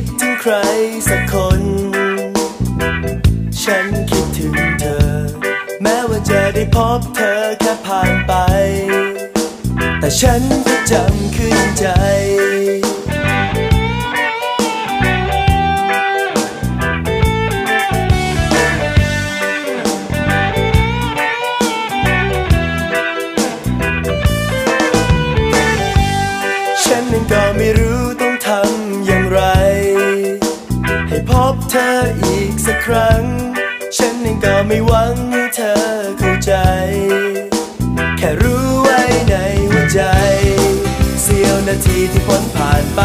ดถึงใครสักคน ฉันคิดถึงเธอ แม้ว่าจะได้พบเธอแค่ผ่านไป แต่ฉันก็จำขึ้นใจ บเธออีกสักครั้ง ฉันนั้นก็ไม่หวังให้เธอเข้าใจ แค่รู้ไว้ในหัวใจ เสี้ยวนาทีที่พ้นผ่านไป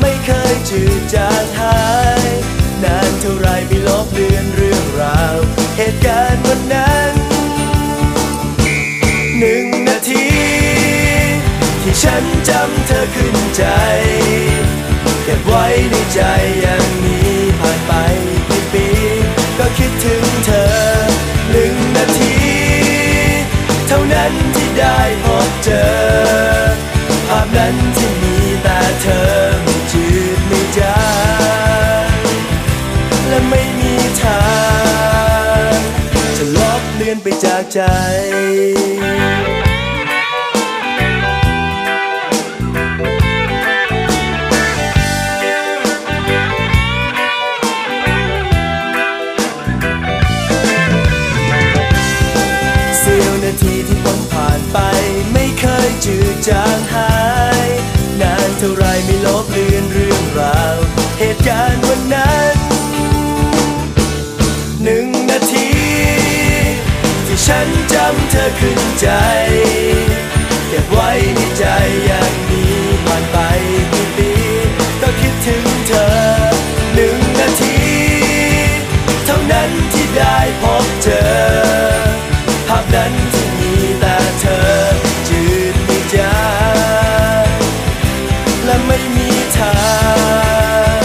ไม่เคยจืดจางหาย นานเท่าไรไม่ลบเลือนเรื่องราว เหตุการณ์วันนั้นหนึ่งนาที ที่ฉันจำเธอขึ้นใจ เก็บไว้ในใจ ได้พบเจอภาพนั้นที่มีแต่เธอไม่จืดไม่จางและไม่มีทาง จะลบเลือนไปจากใจ ฉันจำเธอขึ้นใจ เก็บไว้ในใจอย่างนี้ผ่านไปกี่ปีก็คิดถึงเธอหนึ่งนาที เท่านั้นที่ได้พบเจอ ภาพนั้นที่มีแต่เธอจืดไม่จางและไม่มีทาง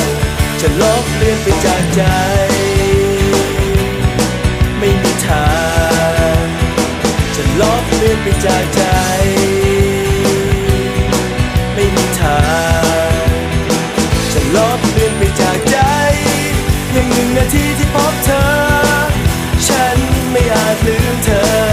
จะลบเลือนไปจากใจ ลื่นไปจากใจเพีงหนึ่งนาทีที่พบเธอ ฉันไม่อาจลืมเธอ